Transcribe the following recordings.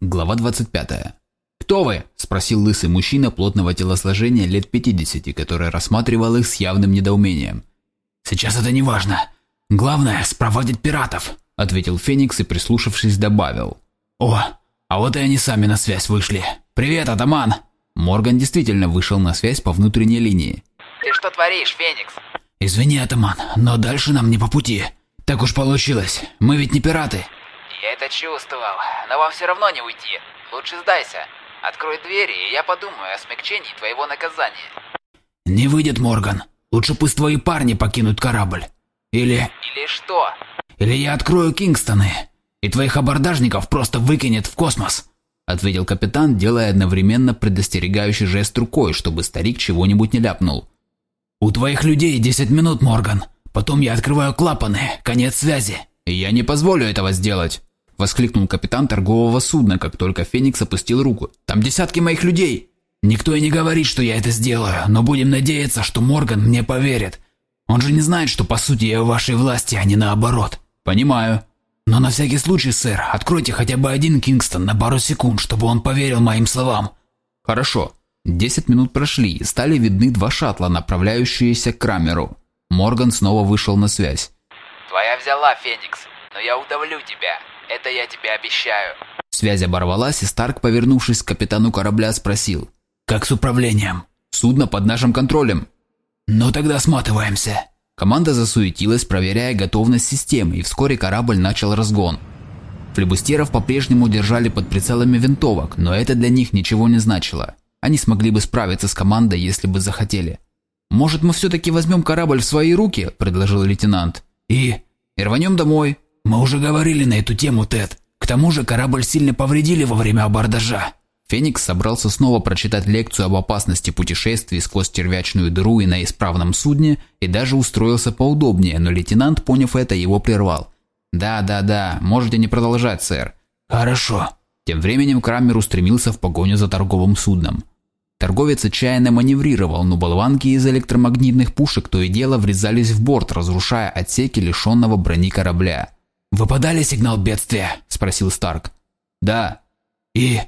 Глава 25. «Кто вы?» – спросил лысый мужчина плотного телосложения лет 50, который рассматривал их с явным недоумением. «Сейчас это не важно. Главное – спроводить пиратов», – ответил Феникс и, прислушавшись, добавил. «О, а вот и они сами на связь вышли. Привет, атаман!» Морган действительно вышел на связь по внутренней линии. «Ты что творишь, Феникс?» «Извини, атаман, но дальше нам не по пути. Так уж получилось. Мы ведь не пираты». «Я это чувствовал, но вам все равно не уйти. Лучше сдайся. Открой двери, и я подумаю о смягчении твоего наказания». «Не выйдет, Морган. Лучше пусть твои парни покинут корабль. Или...» «Или что?» «Или я открою Кингстоны, и твоих абордажников просто выкинет в космос», ответил капитан, делая одновременно предостерегающий жест рукой, чтобы старик чего-нибудь не ляпнул. «У твоих людей 10 минут, Морган. Потом я открываю клапаны. Конец связи». «Я не позволю этого сделать», – воскликнул капитан торгового судна, как только Феникс опустил руку. «Там десятки моих людей!» «Никто и не говорит, что я это сделаю, но будем надеяться, что Морган мне поверит. Он же не знает, что по сути я в вашей власти, а не наоборот». «Понимаю». «Но на всякий случай, сэр, откройте хотя бы один Кингстон на пару секунд, чтобы он поверил моим словам». «Хорошо». Десять минут прошли, и стали видны два шаттла, направляющиеся к Крамеру. Морган снова вышел на связь. Твоя взяла, Феникс, но я удавлю тебя. Это я тебе обещаю. Связь оборвалась, и Старк, повернувшись к капитану корабля, спросил. «Как с управлением?» «Судно под нашим контролем». «Ну тогда сматываемся». Команда засуетилась, проверяя готовность системы, и вскоре корабль начал разгон. Флебустеров по-прежнему держали под прицелами винтовок, но это для них ничего не значило. Они смогли бы справиться с командой, если бы захотели. «Может, мы все-таки возьмем корабль в свои руки?» – предложил лейтенант. И... и рванем домой. Мы уже говорили на эту тему, Тед. К тому же корабль сильно повредили во время абордажа. Феникс собрался снова прочитать лекцию об опасности путешествий сквозь червячную дыру и на исправном судне, и даже устроился поудобнее, но лейтенант, поняв это, его прервал. «Да, да, да, можете не продолжать, сэр». «Хорошо». Тем временем Крамер устремился в погоню за торговым судном. Торговец отчаянно маневрировал, но болванки из электромагнитных пушек то и дело врезались в борт, разрушая отсеки лишенного брони корабля. «Вы подали сигнал бедствия?» – спросил Старк. «Да». «И?»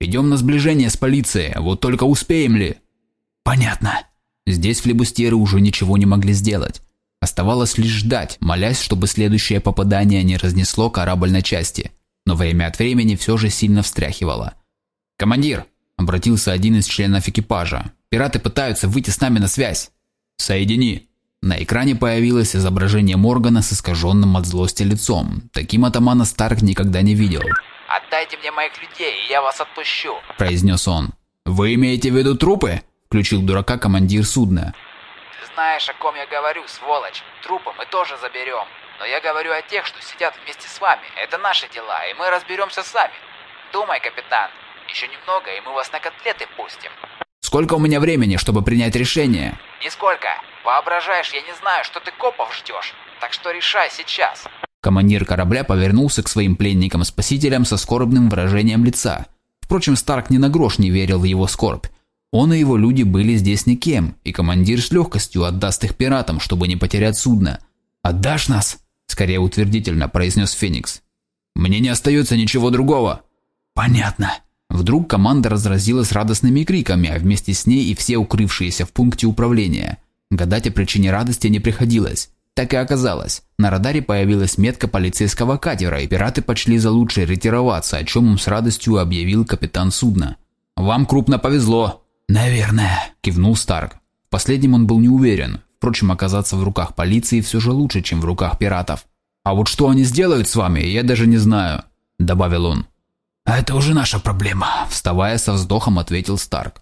«Идем на сближение с полицией, вот только успеем ли?» «Понятно». Здесь флебустеры уже ничего не могли сделать. Оставалось лишь ждать, молясь, чтобы следующее попадание не разнесло корабль на части. Но время от времени все же сильно встряхивало. «Командир, Обратился один из членов экипажа. «Пираты пытаются выйти с нами на связь». «Соедини». На экране появилось изображение Моргана с искаженным от злости лицом. Таким атамана Старк никогда не видел. «Отдайте мне моих людей, и я вас отпущу», – произнес он. «Вы имеете в виду трупы?» – включил дурака командир судна. «Ты знаешь, о ком я говорю, сволочь. Трупы мы тоже заберем. Но я говорю о тех, что сидят вместе с вами. Это наши дела, и мы разберемся сами. Думай, капитан, еще немного, и мы вас на котлеты пустим. Сколько у меня времени, чтобы принять решение? Нисколько. Воображаешь, я не знаю, что ты копов ждешь. Так что решай сейчас. Командир корабля повернулся к своим пленникам-спасителям со скорбным выражением лица. Впрочем, Старк ни на грош не верил в его скорбь. Он и его люди были здесь никем, и командир с легкостью отдаст их пиратам, чтобы не потерять судно. «Отдашь нас?» – скорее утвердительно произнес Феникс. «Мне не остается ничего другого». «Понятно», Вдруг команда разразилась радостными криками, а вместе с ней и все укрывшиеся в пункте управления. Гадать о причине радости не приходилось. Так и оказалось. На радаре появилась метка полицейского катера, и пираты почли за лучшее ретироваться, о чем им с радостью объявил капитан судна. «Вам крупно повезло!» «Наверное», – кивнул Старк. В последнем он был не уверен. Впрочем, оказаться в руках полиции все же лучше, чем в руках пиратов. «А вот что они сделают с вами, я даже не знаю», – добавил он. «А это уже наша проблема», – вставая со вздохом, ответил Старк.